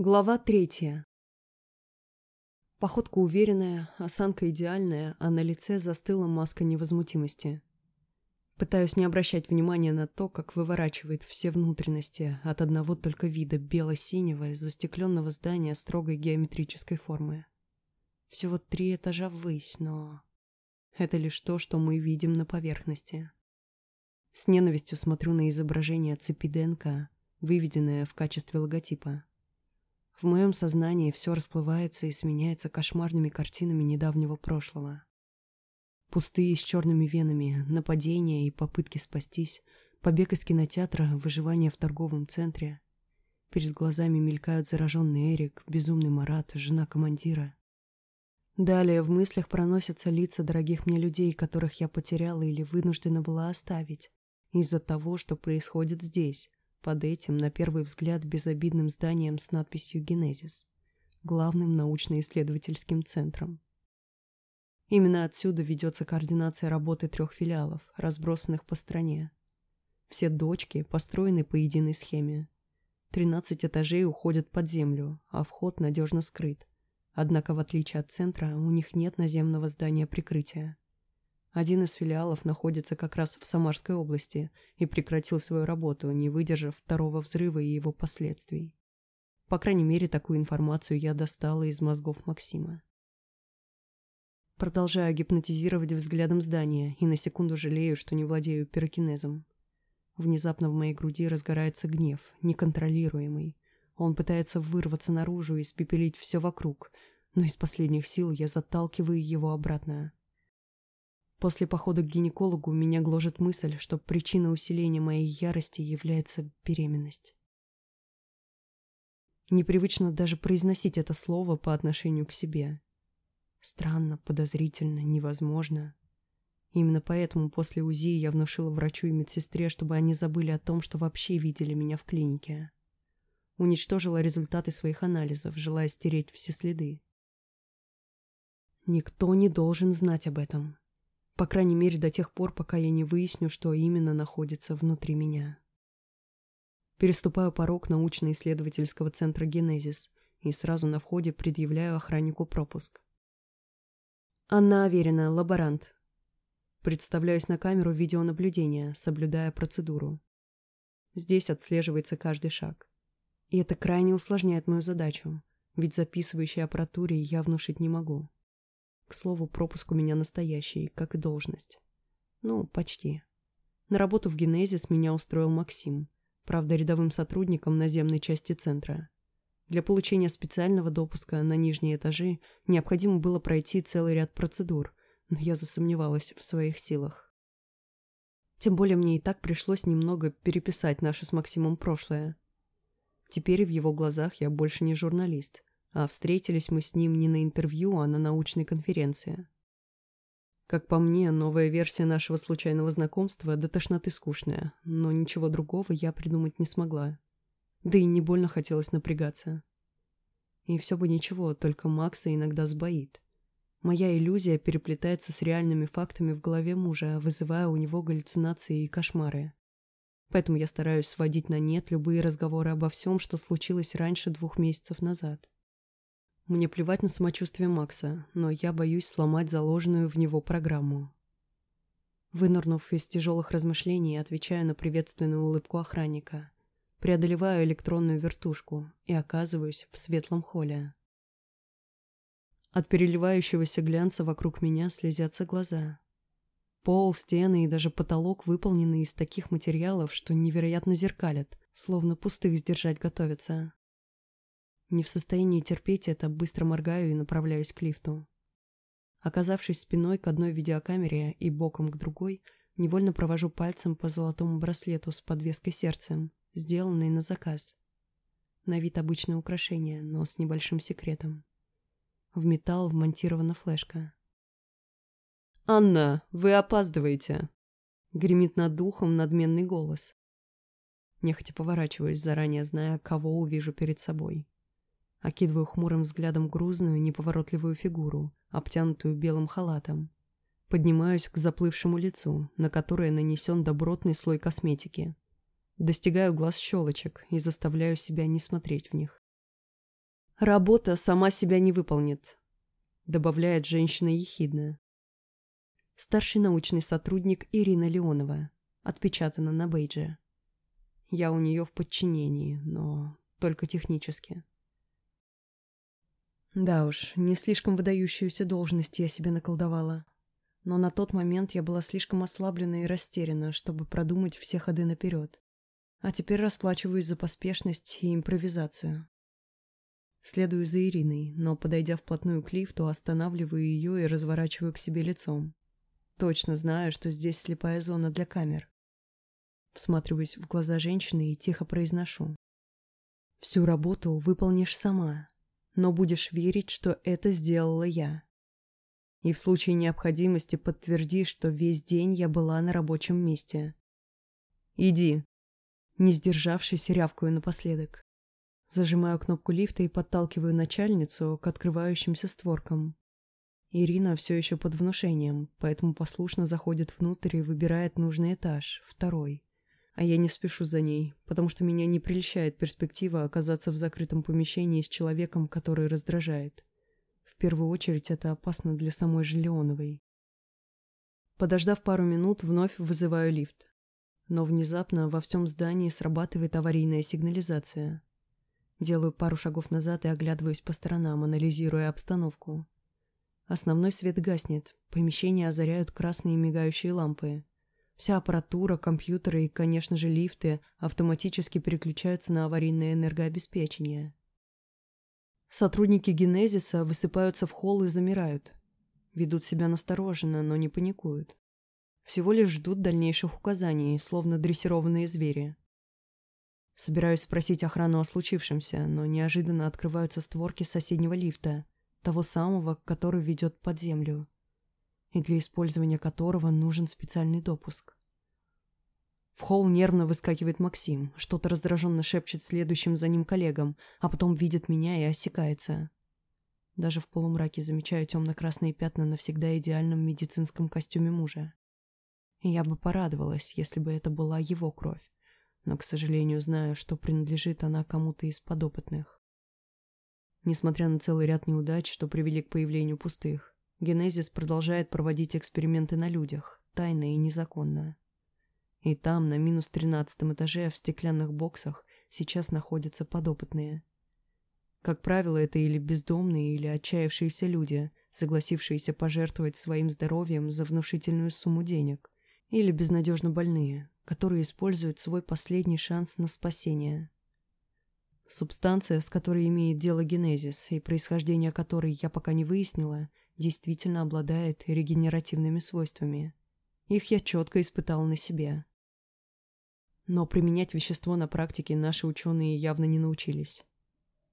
Глава третья. Походка уверенная, осанка идеальная, а на лице застыла маска невозмутимости. Пытаюсь не обращать внимания на то, как выворачивает все внутренности от одного только вида бело-синего застекленного здания строгой геометрической формы. Всего три этажа ввысь, но... Это лишь то, что мы видим на поверхности. С ненавистью смотрю на изображение цепи ДНК, выведенное в качестве логотипа. В моем сознании все расплывается и сменяется кошмарными картинами недавнего прошлого. Пустые с черными венами, нападения и попытки спастись, побег из кинотеатра, выживание в торговом центре. Перед глазами мелькают зараженный Эрик, безумный Марат, жена командира. Далее в мыслях проносятся лица дорогих мне людей, которых я потеряла или вынуждена была оставить, из-за того, что происходит здесь, под этим, на первый взгляд, безобидным зданием с надписью «Генезис», главным научно-исследовательским центром. Именно отсюда ведется координация работы трех филиалов, разбросанных по стране. Все дочки построены по единой схеме. 13 этажей уходят под землю, а вход надежно скрыт. Однако, в отличие от центра, у них нет наземного здания прикрытия. Один из филиалов находится как раз в Самарской области и прекратил свою работу, не выдержав второго взрыва и его последствий. По крайней мере, такую информацию я достала из мозгов Максима. Продолжаю гипнотизировать взглядом здание и на секунду жалею, что не владею пирокинезом. Внезапно в моей груди разгорается гнев, неконтролируемый. Он пытается вырваться наружу и испепелить все вокруг, но из последних сил я заталкиваю его обратно. После похода к гинекологу меня гложет мысль, что причиной усиления моей ярости является беременность. Непривычно даже произносить это слово по отношению к себе. Странно, подозрительно, невозможно. Именно поэтому после УЗИ я внушила врачу и медсестре, чтобы они забыли о том, что вообще видели меня в клинике. Уничтожила результаты своих анализов, желая стереть все следы. Никто не должен знать об этом. По крайней мере, до тех пор, пока я не выясню, что именно находится внутри меня. Переступаю порог научно-исследовательского центра «Генезис» и сразу на входе предъявляю охраннику пропуск. Анна Аверина, лаборант. Представляюсь на камеру видеонаблюдения, соблюдая процедуру. Здесь отслеживается каждый шаг. И это крайне усложняет мою задачу, ведь записывающей аппаратуре я внушить не могу. К слову, пропуск у меня настоящий, как и должность. Ну, почти. На работу в Генезис меня устроил Максим, правда, рядовым сотрудником наземной части центра. Для получения специального допуска на нижние этажи необходимо было пройти целый ряд процедур, но я засомневалась в своих силах. Тем более мне и так пришлось немного переписать наше с Максимом прошлое. Теперь в его глазах я больше не журналист, а встретились мы с ним не на интервью, а на научной конференции. Как по мне, новая версия нашего случайного знакомства до тошноты скучная, но ничего другого я придумать не смогла. Да и не больно хотелось напрягаться. И все бы ничего, только Макса иногда сбоит. Моя иллюзия переплетается с реальными фактами в голове мужа, вызывая у него галлюцинации и кошмары. Поэтому я стараюсь сводить на нет любые разговоры обо всем, что случилось раньше двух месяцев назад. Мне плевать на самочувствие Макса, но я боюсь сломать заложенную в него программу. Вынырнув из тяжелых размышлений, отвечаю на приветственную улыбку охранника. Преодолеваю электронную вертушку и оказываюсь в светлом холле. От переливающегося глянца вокруг меня слезятся глаза. Пол, стены и даже потолок выполнены из таких материалов, что невероятно зеркалят, словно пустых сдержать готовятся. Не в состоянии терпеть это, быстро моргаю и направляюсь к лифту. Оказавшись спиной к одной видеокамере и боком к другой, невольно провожу пальцем по золотому браслету с подвеской сердцем, сделанной на заказ. На вид обычное украшение, но с небольшим секретом. В металл вмонтирована флешка. «Анна, вы опаздываете!» Гремит над духом надменный голос. Нехотя поворачиваюсь, заранее зная, кого увижу перед собой. Окидываю хмурым взглядом грузную, неповоротливую фигуру, обтянутую белым халатом. Поднимаюсь к заплывшему лицу, на которое нанесен добротный слой косметики. Достигаю глаз щелочек и заставляю себя не смотреть в них. «Работа сама себя не выполнит», — добавляет женщина ехидно. Старший научный сотрудник Ирина Леонова. Отпечатано на бейдже. Я у нее в подчинении, но только технически. Да уж, не слишком выдающуюся должность я себе наколдовала. Но на тот момент я была слишком ослаблена и растеряна, чтобы продумать все ходы наперед. А теперь расплачиваюсь за поспешность и импровизацию. Следую за Ириной, но, подойдя вплотную к лифту, останавливаю ее и разворачиваю к себе лицом. Точно знаю, что здесь слепая зона для камер. Всматриваюсь в глаза женщины и тихо произношу. Всю работу выполнишь сама, но будешь верить, что это сделала я. И в случае необходимости подтверди, что весь день я была на рабочем месте. Иди. Не сдержавшись, рявкаю напоследок. Зажимаю кнопку лифта и подталкиваю начальницу к открывающимся створкам. Ирина все еще под внушением, поэтому послушно заходит внутрь и выбирает нужный этаж, второй. А я не спешу за ней, потому что меня не прельщает перспектива оказаться в закрытом помещении с человеком, который раздражает. В первую очередь это опасно для самой же Леоновой. Подождав пару минут, вновь вызываю лифт. Но внезапно во всем здании срабатывает аварийная сигнализация. Делаю пару шагов назад и оглядываюсь по сторонам, анализируя обстановку. Основной свет гаснет, помещение озаряют красные мигающие лампы. Вся аппаратура, компьютеры и, конечно же, лифты автоматически переключаются на аварийное энергообеспечение. Сотрудники Генезиса высыпаются в холл и замирают. Ведут себя настороженно, но не паникуют. Всего лишь ждут дальнейших указаний, словно дрессированные звери. Собираюсь спросить охрану о случившемся, но неожиданно открываются створки соседнего лифта – того самого, который ведет под землю, и для использования которого нужен специальный допуск. В холл нервно выскакивает Максим, что-то раздраженно шепчет следующим за ним коллегам, а потом видит меня и осекается. Даже в полумраке замечаю темно-красные пятна на всегда идеальном медицинском костюме мужа. И я бы порадовалась, если бы это была его кровь, но, к сожалению, знаю, что принадлежит она кому-то из подопытных. Несмотря на целый ряд неудач, что привели к появлению пустых, Генезис продолжает проводить эксперименты на людях, тайно и незаконно. И там, на минус тринадцатом этаже, в стеклянных боксах, сейчас находятся подопытные. Как правило, это или бездомные, или отчаявшиеся люди, согласившиеся пожертвовать своим здоровьем за внушительную сумму денег, или безнадежно больные, которые используют свой последний шанс на спасение. Субстанция, с которой имеет дело генезис, и происхождение которой я пока не выяснила, действительно обладает регенеративными свойствами. Их я четко испытала на себе. Но применять вещество на практике наши ученые явно не научились.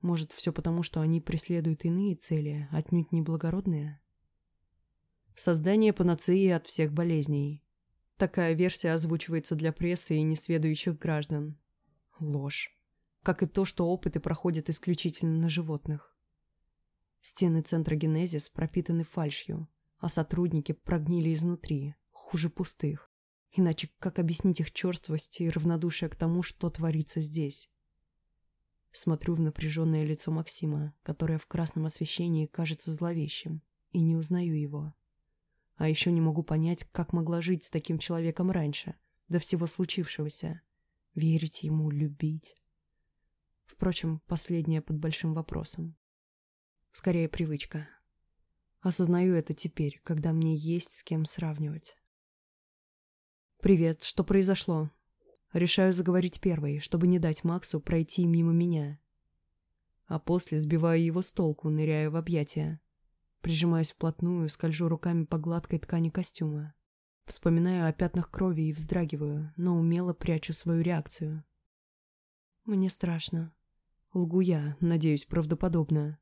Может, все потому, что они преследуют иные цели, отнюдь не благородные? Создание панацеи от всех болезней. Такая версия озвучивается для прессы и несведущих граждан. Ложь как и то, что опыты проходят исключительно на животных. Стены центра Генезис пропитаны фальшью, а сотрудники прогнили изнутри, хуже пустых. Иначе как объяснить их черствость и равнодушие к тому, что творится здесь? Смотрю в напряженное лицо Максима, которое в красном освещении кажется зловещим, и не узнаю его. А еще не могу понять, как могла жить с таким человеком раньше, до всего случившегося. Верить ему, любить. Впрочем, последнее под большим вопросом. Скорее привычка. Осознаю это теперь, когда мне есть с кем сравнивать. «Привет, что произошло?» Решаю заговорить первой, чтобы не дать Максу пройти мимо меня. А после сбиваю его с толку, ныряя в объятия. Прижимаюсь вплотную, скольжу руками по гладкой ткани костюма. Вспоминаю о пятнах крови и вздрагиваю, но умело прячу свою реакцию. Мне страшно. Лгу я, надеюсь, правдоподобно.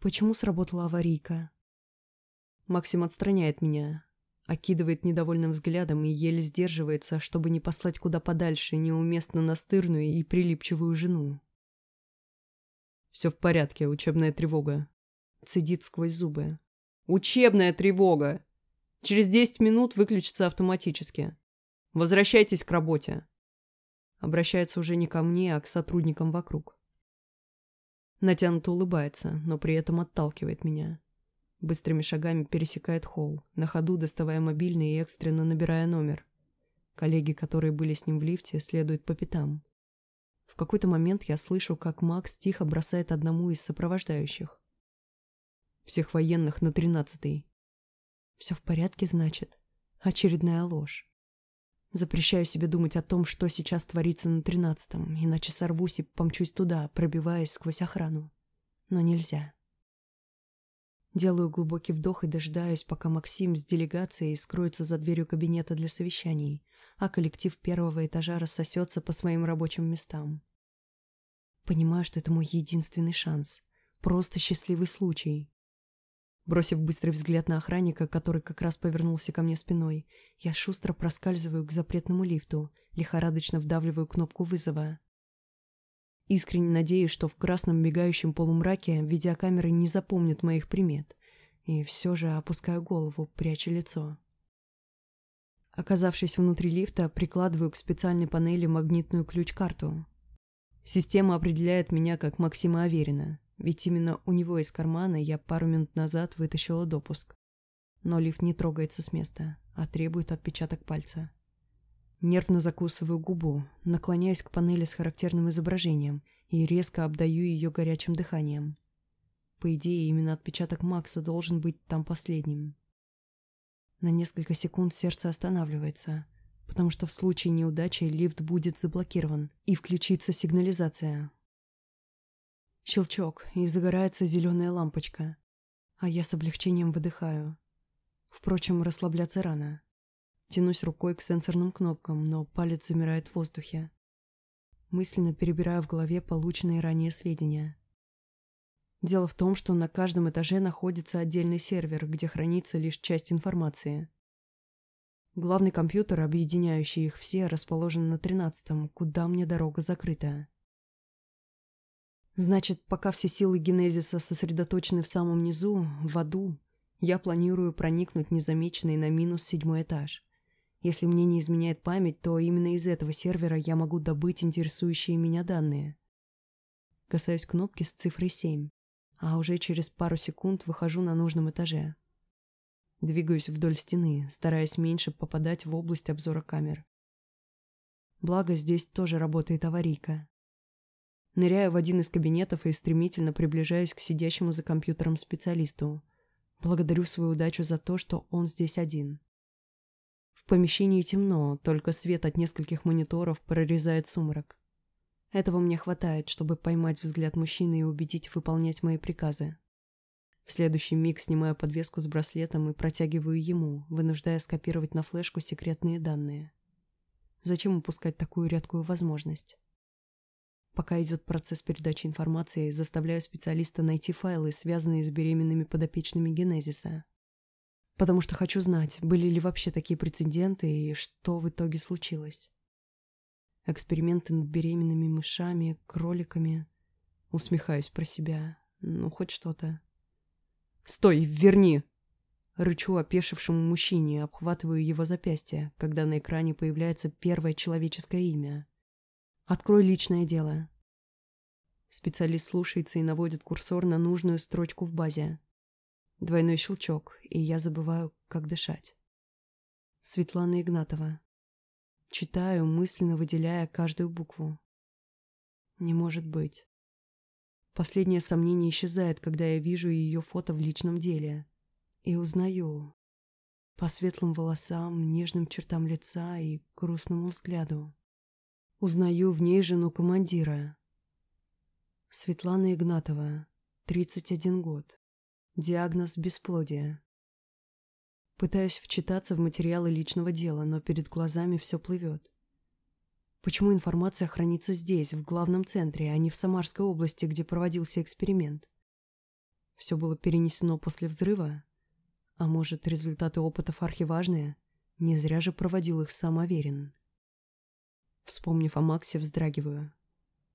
Почему сработала аварийка? Максим отстраняет меня, окидывает недовольным взглядом и еле сдерживается, чтобы не послать куда подальше неуместно настырную и прилипчивую жену. «Все в порядке, учебная тревога», — цедит сквозь зубы. «Учебная тревога! Через десять минут выключится автоматически. Возвращайтесь к работе». Обращается уже не ко мне, а к сотрудникам вокруг. Натянуто улыбается, но при этом отталкивает меня. Быстрыми шагами пересекает холл, на ходу доставая мобильный и экстренно набирая номер. Коллеги, которые были с ним в лифте, следуют по пятам. В какой-то момент я слышу, как Макс тихо бросает одному из сопровождающих. Всех военных на тринадцатый. Все в порядке, значит. Очередная ложь. Запрещаю себе думать о том, что сейчас творится на тринадцатом, иначе сорвусь и помчусь туда, пробиваясь сквозь охрану. Но нельзя. Делаю глубокий вдох и дожидаюсь, пока Максим с делегацией скроется за дверью кабинета для совещаний, а коллектив первого этажа рассосется по своим рабочим местам. Понимаю, что это мой единственный шанс. Просто счастливый случай. Бросив быстрый взгляд на охранника, который как раз повернулся ко мне спиной, я шустро проскальзываю к запретному лифту, лихорадочно вдавливаю кнопку вызова. Искренне надеюсь, что в красном мигающем полумраке видеокамеры не запомнят моих примет. И все же опускаю голову, пряча лицо. Оказавшись внутри лифта, прикладываю к специальной панели магнитную ключ-карту. Система определяет меня как Максима Аверина. Ведь именно у него из кармана я пару минут назад вытащила допуск. Но лифт не трогается с места, а требует отпечаток пальца. Нервно закусываю губу, наклоняюсь к панели с характерным изображением и резко обдаю ее горячим дыханием. По идее, именно отпечаток Макса должен быть там последним. На несколько секунд сердце останавливается, потому что в случае неудачи лифт будет заблокирован и включится сигнализация, Щелчок, и загорается зеленая лампочка. А я с облегчением выдыхаю. Впрочем, расслабляться рано. Тянусь рукой к сенсорным кнопкам, но палец замирает в воздухе. Мысленно перебираю в голове полученные ранее сведения. Дело в том, что на каждом этаже находится отдельный сервер, где хранится лишь часть информации. Главный компьютер, объединяющий их все, расположен на тринадцатом, куда мне дорога закрыта. Значит, пока все силы генезиса сосредоточены в самом низу, в аду, я планирую проникнуть незамеченный на минус седьмой этаж. Если мне не изменяет память, то именно из этого сервера я могу добыть интересующие меня данные. Касаюсь кнопки с цифрой 7, а уже через пару секунд выхожу на нужном этаже. Двигаюсь вдоль стены, стараясь меньше попадать в область обзора камер. Благо, здесь тоже работает аварийка. Ныряю в один из кабинетов и стремительно приближаюсь к сидящему за компьютером специалисту. Благодарю свою удачу за то, что он здесь один. В помещении темно, только свет от нескольких мониторов прорезает сумрак. Этого мне хватает, чтобы поймать взгляд мужчины и убедить выполнять мои приказы. В следующий миг снимаю подвеску с браслетом и протягиваю ему, вынуждая скопировать на флешку секретные данные. Зачем упускать такую редкую возможность? Пока идет процесс передачи информации, заставляю специалиста найти файлы, связанные с беременными подопечными Генезиса. Потому что хочу знать, были ли вообще такие прецеденты и что в итоге случилось. Эксперименты над беременными мышами, кроликами. Усмехаюсь про себя. Ну, хоть что-то. «Стой, верни!» Рычу опешившему мужчине, обхватываю его запястье, когда на экране появляется первое человеческое имя. Открой личное дело. Специалист слушается и наводит курсор на нужную строчку в базе. Двойной щелчок, и я забываю, как дышать. Светлана Игнатова. Читаю, мысленно выделяя каждую букву. Не может быть. Последнее сомнение исчезает, когда я вижу ее фото в личном деле. И узнаю. По светлым волосам, нежным чертам лица и грустному взгляду. Узнаю в ней жену командира. Светлана Игнатова, 31 год. Диагноз бесплодия. Пытаюсь вчитаться в материалы личного дела, но перед глазами все плывет. Почему информация хранится здесь, в главном центре, а не в Самарской области, где проводился эксперимент? Все было перенесено после взрыва? А может, результаты опытов архиважные? Не зря же проводил их сам. Вспомнив о Максе, вздрагиваю.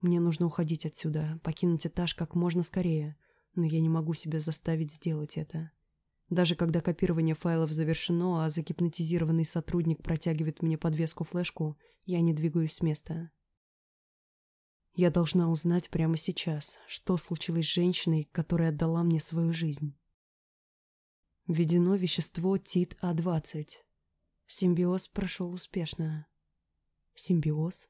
Мне нужно уходить отсюда, покинуть этаж как можно скорее, но я не могу себя заставить сделать это. Даже когда копирование файлов завершено, а загипнотизированный сотрудник протягивает мне подвеску флешку, я не двигаюсь с места. Я должна узнать прямо сейчас, что случилось с женщиной, которая отдала мне свою жизнь. Введено вещество ТИТ-А20. Симбиоз прошел успешно. Симбиоз?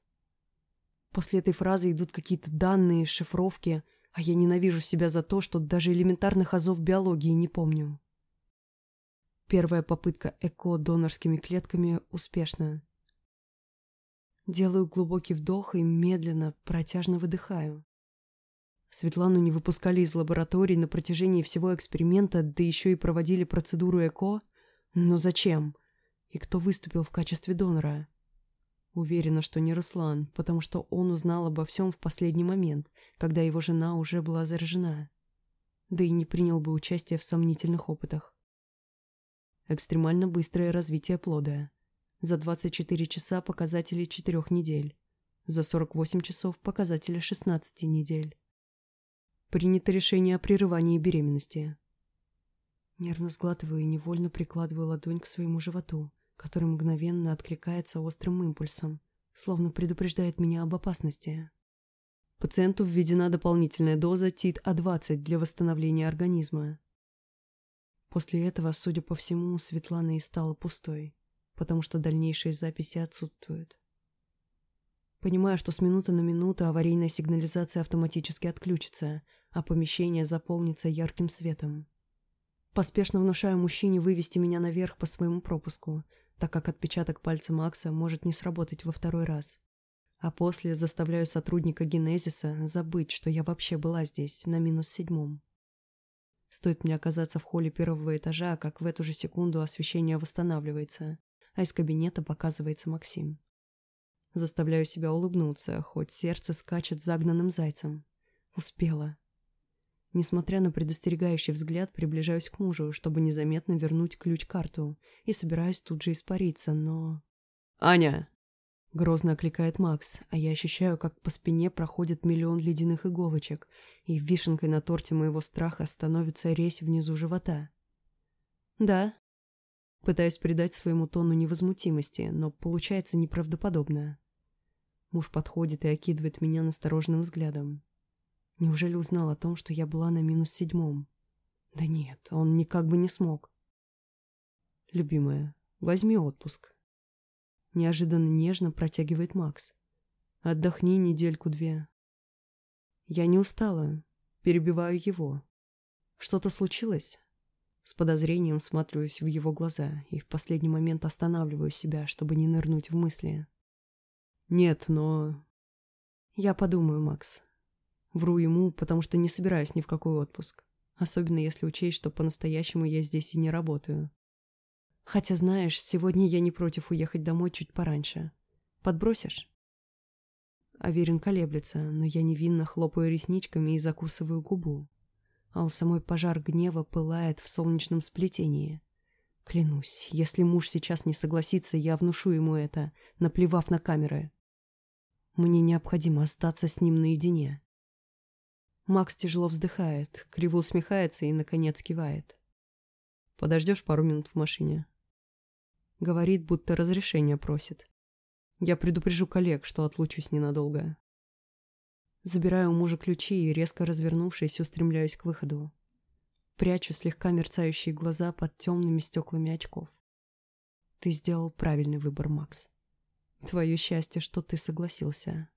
После этой фразы идут какие-то данные, шифровки, а я ненавижу себя за то, что даже элементарных азов биологии не помню. Первая попытка ЭКО донорскими клетками успешна. Делаю глубокий вдох и медленно, протяжно выдыхаю. Светлану не выпускали из лаборатории на протяжении всего эксперимента, да еще и проводили процедуру ЭКО. Но зачем? И кто выступил в качестве донора? Уверена, что не Руслан, потому что он узнал обо всем в последний момент, когда его жена уже была заражена. Да и не принял бы участие в сомнительных опытах. Экстремально быстрое развитие плода. За 24 часа показатели 4 недель. За 48 часов показатели 16 недель. Принято решение о прерывании беременности. Нервно сглатываю и невольно прикладываю ладонь к своему животу, который мгновенно откликается острым импульсом, словно предупреждает меня об опасности. Пациенту введена дополнительная доза ТИТ-А20 для восстановления организма. После этого, судя по всему, Светлана и стала пустой, потому что дальнейшие записи отсутствуют. Понимаю, что с минуты на минуту аварийная сигнализация автоматически отключится, а помещение заполнится ярким светом. Поспешно внушаю мужчине вывести меня наверх по своему пропуску, так как отпечаток пальца Макса может не сработать во второй раз. А после заставляю сотрудника Генезиса забыть, что я вообще была здесь, на минус седьмом. Стоит мне оказаться в холле первого этажа, как в эту же секунду освещение восстанавливается, а из кабинета показывается Максим. Заставляю себя улыбнуться, хоть сердце скачет загнанным зайцем. Успела. Несмотря на предостерегающий взгляд, приближаюсь к мужу, чтобы незаметно вернуть ключ-карту, и собираюсь тут же испариться, но... «Аня!» Грозно окликает Макс, а я ощущаю, как по спине проходит миллион ледяных иголочек, и вишенкой на торте моего страха становится резь внизу живота. «Да». Пытаюсь придать своему тону невозмутимости, но получается неправдоподобно. Муж подходит и окидывает меня настороженным взглядом. Неужели узнал о том, что я была на минус седьмом? Да нет, он никак бы не смог. «Любимая, возьми отпуск», Неожиданно нежно протягивает Макс. Отдохни недельку-две. Я не устала. Перебиваю его. Что-то случилось? С подозрением всматриваюсь в его глаза и в последний момент останавливаю себя, чтобы не нырнуть в мысли. Нет, но... Я подумаю, Макс. Вру ему, потому что не собираюсь ни в какой отпуск. Особенно если учесть, что по-настоящему я здесь и не работаю. Хотя, знаешь, сегодня я не против уехать домой чуть пораньше. Подбросишь?» Аверин колеблется, но я невинно хлопаю ресничками и закусываю губу. А у самой пожар гнева пылает в солнечном сплетении. Клянусь, если муж сейчас не согласится, я внушу ему это, наплевав на камеры. Мне необходимо остаться с ним наедине. Макс тяжело вздыхает, криво усмехается и, наконец, кивает. «Подождешь пару минут в машине?» Говорит, будто разрешение просит. Я предупрежу коллег, что отлучусь ненадолго. Забираю у мужа ключи и, резко развернувшись, устремляюсь к выходу. Прячу слегка мерцающие глаза под темными стеклами очков. Ты сделал правильный выбор, Макс. Твое счастье, что ты согласился.